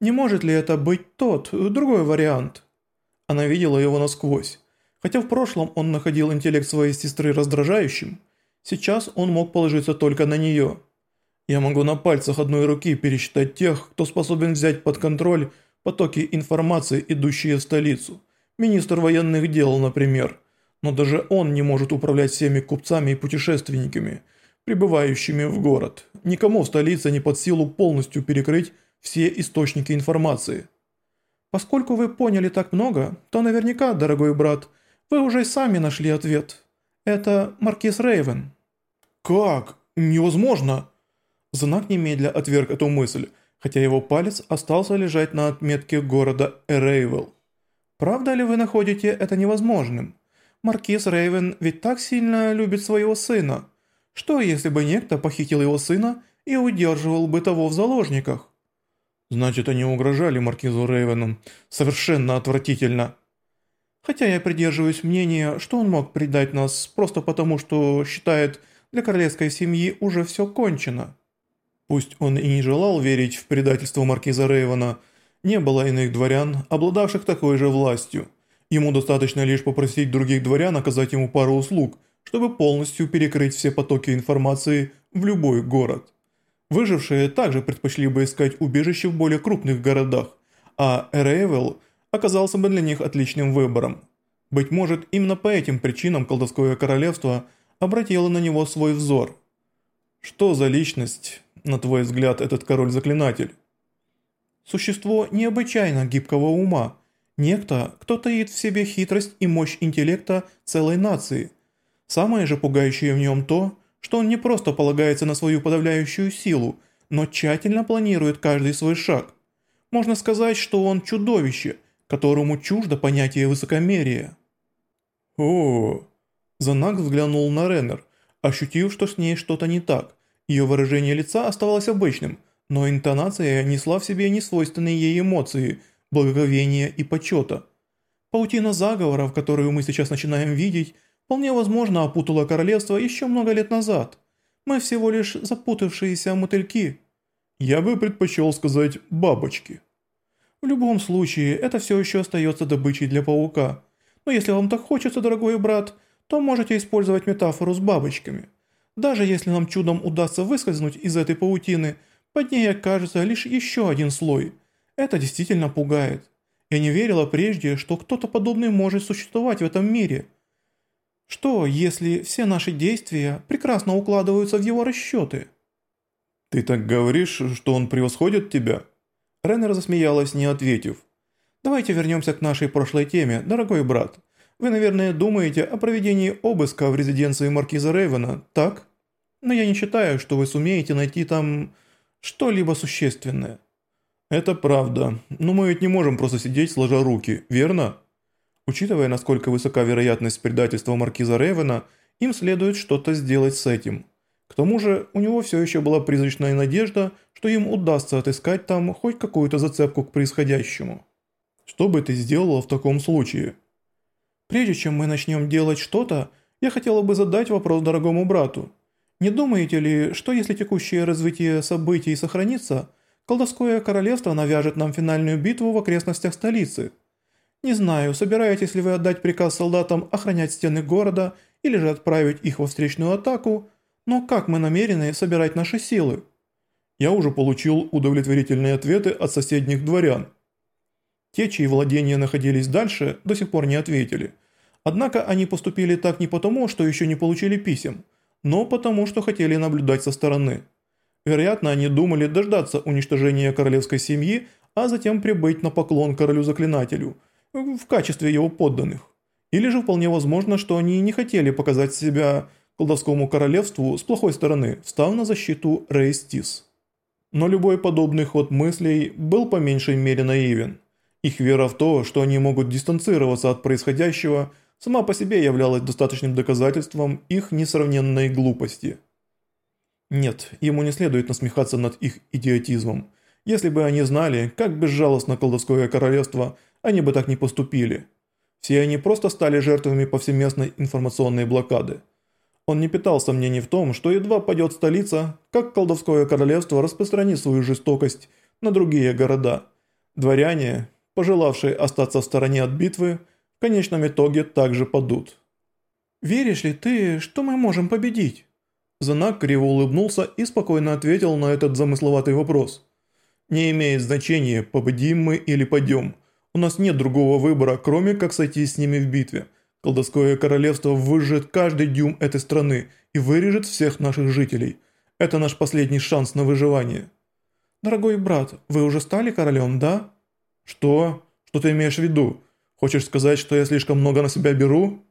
Не может ли это быть тот, другой вариант? Она видела его насквозь. Хотя в прошлом он находил интеллект своей сестры раздражающим, сейчас он мог положиться только на нее. Я могу на пальцах одной руки пересчитать тех, кто способен взять под контроль потоки информации, идущие в столицу. Министр военных дел, например. Но даже он не может управлять всеми купцами и путешественниками, прибывающими в город. Никому в столице не под силу полностью перекрыть все источники информации. Поскольку вы поняли так много, то наверняка, дорогой брат, вы уже сами нашли ответ. Это Маркиз Рейвен. Как? Невозможно. Знак немедля отверг эту мысль, хотя его палец остался лежать на отметке города Эрейвел. Правда ли вы находите это невозможным? Маркиз Рейвен ведь так сильно любит своего сына. Что, если бы некто похитил его сына и удерживал бы того в заложниках? Значит, они угрожали маркизу Рейвену. Совершенно отвратительно. Хотя я придерживаюсь мнения, что он мог предать нас просто потому, что считает, для королевской семьи уже все кончено. Пусть он и не желал верить в предательство маркиза Рейвена, не было иных дворян, обладавших такой же властью. Ему достаточно лишь попросить других дворян оказать ему пару услуг, чтобы полностью перекрыть все потоки информации в любой город. Выжившие также предпочли бы искать убежище в более крупных городах, а Эрейвел оказался бы для них отличным выбором. Быть может, именно по этим причинам колдовское королевство обратило на него свой взор. Что за личность, на твой взгляд, этот король-заклинатель? Существо необычайно гибкого ума, некто, кто таит в себе хитрость и мощь интеллекта целой нации. Самое же пугающее в нем то, что он не просто полагается на свою подавляющую силу, но тщательно планирует каждый свой шаг. Можно сказать, что он чудовище, которому чуждо понятие высокомерия. О, Занак взглянул на Реннер, ощутив, что с ней что-то не так. Ее выражение лица оставалось обычным, но интонация несла в себе несвойственные ей эмоции, благоговения и почета. Паутина заговоров, которую мы сейчас начинаем видеть, вполне возможно опутала королевство еще много лет назад. Мы всего лишь запутавшиеся мотыльки. Я бы предпочел сказать «бабочки». В любом случае, это все еще остается добычей для паука. Но если вам так хочется, дорогой брат, то можете использовать метафору с бабочками. Даже если нам чудом удастся выскользнуть из этой паутины, под ней окажется лишь еще один слой. Это действительно пугает. Я не верила прежде, что кто-то подобный может существовать в этом мире – что, если все наши действия прекрасно укладываются в его расчеты? Ты так говоришь, что он превосходит тебя? Реннер засмеялась, не ответив. Давайте вернемся к нашей прошлой теме, дорогой брат. Вы, наверное, думаете о проведении обыска в резиденции маркиза Рейвена, так? Но я не считаю, что вы сумеете найти там что-либо существенное. Это правда, но мы ведь не можем просто сидеть сложа руки, верно? Учитывая, насколько высока вероятность предательства маркиза Ревена, им следует что-то сделать с этим. К тому же, у него все еще была призрачная надежда, что им удастся отыскать там хоть какую-то зацепку к происходящему. Что бы ты сделала в таком случае? Прежде чем мы начнем делать что-то, я хотела бы задать вопрос дорогому брату. Не думаете ли, что если текущее развитие событий сохранится, колдовское королевство навяжет нам финальную битву в окрестностях столицы – не знаю, собираетесь ли вы отдать приказ солдатам охранять стены города или же отправить их во встречную атаку, но как мы намерены собирать наши силы? Я уже получил удовлетворительные ответы от соседних дворян. Те, чьи владения находились дальше, до сих пор не ответили. Однако они поступили так не потому, что еще не получили писем, но потому, что хотели наблюдать со стороны. Вероятно, они думали дождаться уничтожения королевской семьи, а затем прибыть на поклон королю-заклинателю – в качестве его подданных. Или же вполне возможно, что они не хотели показать себя колдовскому королевству с плохой стороны, встав на защиту Рейстис. Но любой подобный ход мыслей был по меньшей мере наивен. Их вера в то, что они могут дистанцироваться от происходящего, сама по себе являлась достаточным доказательством их несравненной глупости. Нет, ему не следует насмехаться над их идиотизмом. Если бы они знали, как безжалостно колдовское королевство – они бы так не поступили. Все они просто стали жертвами повсеместной информационной блокады. Он не питал сомнений в том, что едва падет столица, как колдовское королевство распространит свою жестокость на другие города. Дворяне, пожелавшие остаться в стороне от битвы, в конечном итоге также падут. «Веришь ли ты, что мы можем победить?» Занак криво улыбнулся и спокойно ответил на этот замысловатый вопрос. «Не имеет значения, победим мы или пойдем. У нас нет другого выбора, кроме как сойти с ними в битве. Колдовское королевство выжжет каждый дюйм этой страны и вырежет всех наших жителей. Это наш последний шанс на выживание». «Дорогой брат, вы уже стали королем, да?» «Что? Что ты имеешь в виду? Хочешь сказать, что я слишком много на себя беру?»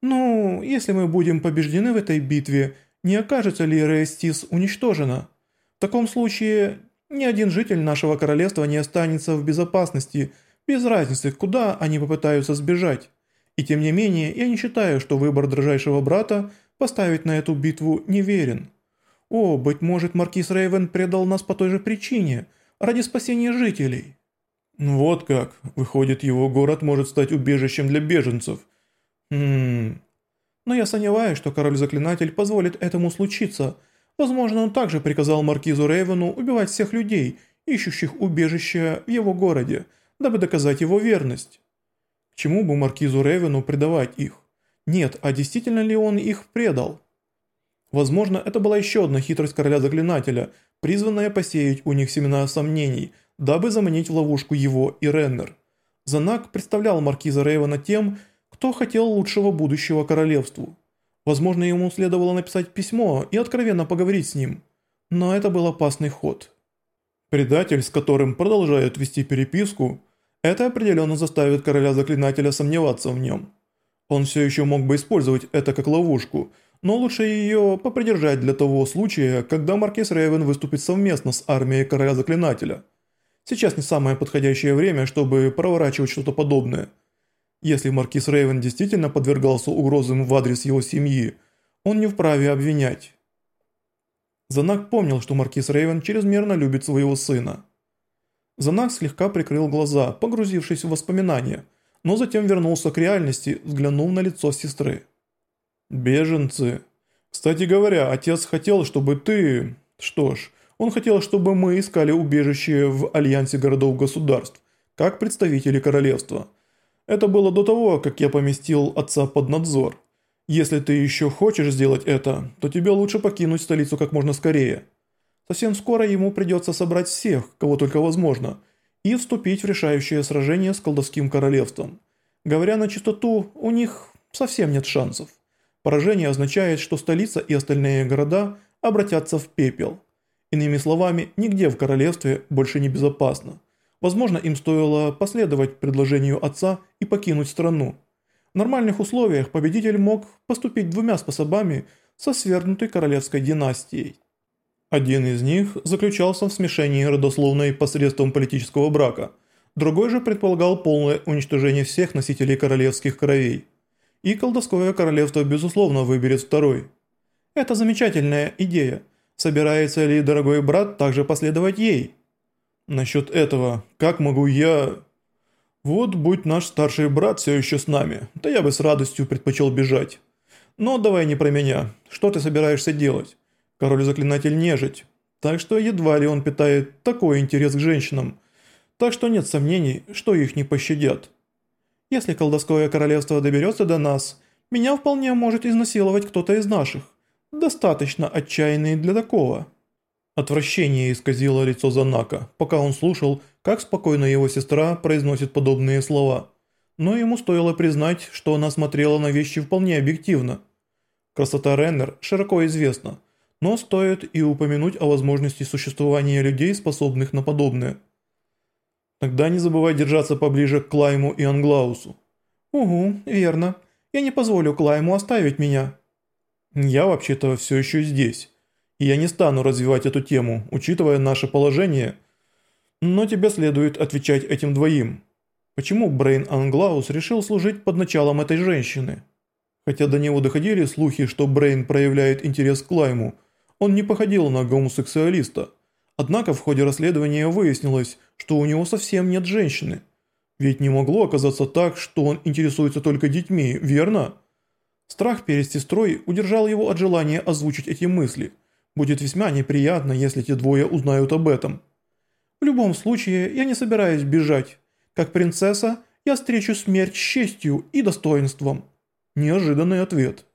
«Ну, если мы будем побеждены в этой битве, не окажется ли Рейстис уничтожена? В таком случае ни один житель нашего королевства не останется в безопасности, без разницы, куда они попытаются сбежать. И тем не менее, я не считаю, что выбор дрожайшего брата поставить на эту битву неверен. О, быть может, маркиз Рейвен предал нас по той же причине, ради спасения жителей». «Вот как. Выходит, его город может стать убежищем для беженцев». «Хм... Но я сомневаюсь, что король-заклинатель позволит этому случиться. Возможно, он также приказал маркизу Рейвену убивать всех людей, ищущих убежище в его городе, дабы доказать его верность. К чему бы маркизу Рейвену предавать их? Нет, а действительно ли он их предал?» Возможно, это была еще одна хитрость короля-заклинателя, призванная посеять у них семена сомнений, дабы заманить в ловушку его и Реннер. Занак представлял маркиза Рейвена тем, кто хотел лучшего будущего королевству. Возможно, ему следовало написать письмо и откровенно поговорить с ним. Но это был опасный ход. Предатель, с которым продолжают вести переписку, это определенно заставит короля-заклинателя сомневаться в нем. Он все еще мог бы использовать это как ловушку, но лучше ее попридержать для того случая, когда Маркиз Рейвен выступит совместно с армией короля-заклинателя. Сейчас не самое подходящее время, чтобы проворачивать что-то подобное – если маркиз Рейвен действительно подвергался угрозам в адрес его семьи, он не вправе обвинять. Занак помнил, что маркиз Рейвен чрезмерно любит своего сына. Занак слегка прикрыл глаза, погрузившись в воспоминания, но затем вернулся к реальности, взглянув на лицо сестры. «Беженцы. Кстати говоря, отец хотел, чтобы ты... Что ж, он хотел, чтобы мы искали убежище в Альянсе городов-государств, как представители королевства». Это было до того, как я поместил отца под надзор. Если ты еще хочешь сделать это, то тебе лучше покинуть столицу как можно скорее. Совсем скоро ему придется собрать всех, кого только возможно, и вступить в решающее сражение с колдовским королевством. Говоря на чистоту, у них совсем нет шансов. Поражение означает, что столица и остальные города обратятся в пепел. Иными словами, нигде в королевстве больше не безопасно. Возможно, им стоило последовать предложению отца и покинуть страну. В нормальных условиях победитель мог поступить двумя способами со свергнутой королевской династией. Один из них заключался в смешении родословной посредством политического брака, другой же предполагал полное уничтожение всех носителей королевских кровей. И колдовское королевство безусловно выберет второй. Это замечательная идея. Собирается ли дорогой брат также последовать ей? Насчет этого, как могу я... Вот будь наш старший брат все еще с нами, то я бы с радостью предпочел бежать. Но давай не про меня. Что ты собираешься делать? Король-заклинатель нежить. Так что едва ли он питает такой интерес к женщинам. Так что нет сомнений, что их не пощадят. Если колдовское королевство доберется до нас, меня вполне может изнасиловать кто-то из наших. Достаточно отчаянный для такого. Отвращение исказило лицо Занака, пока он слушал, как спокойно его сестра произносит подобные слова. Но ему стоило признать, что она смотрела на вещи вполне объективно. Красота Реннер широко известна, но стоит и упомянуть о возможности существования людей, способных на подобное. Тогда не забывай держаться поближе к Клайму и Англаусу. «Угу, верно. Я не позволю Клайму оставить меня». «Я вообще-то все еще здесь» и я не стану развивать эту тему, учитывая наше положение. Но тебе следует отвечать этим двоим. Почему Брейн Англаус решил служить под началом этой женщины? Хотя до него доходили слухи, что Брейн проявляет интерес к Лайму, он не походил на гомосексуалиста. Однако в ходе расследования выяснилось, что у него совсем нет женщины. Ведь не могло оказаться так, что он интересуется только детьми, верно? Страх перед сестрой удержал его от желания озвучить эти мысли – Будет весьма неприятно, если те двое узнают об этом. В любом случае, я не собираюсь бежать. Как принцесса, я встречу смерть с честью и достоинством». Неожиданный ответ.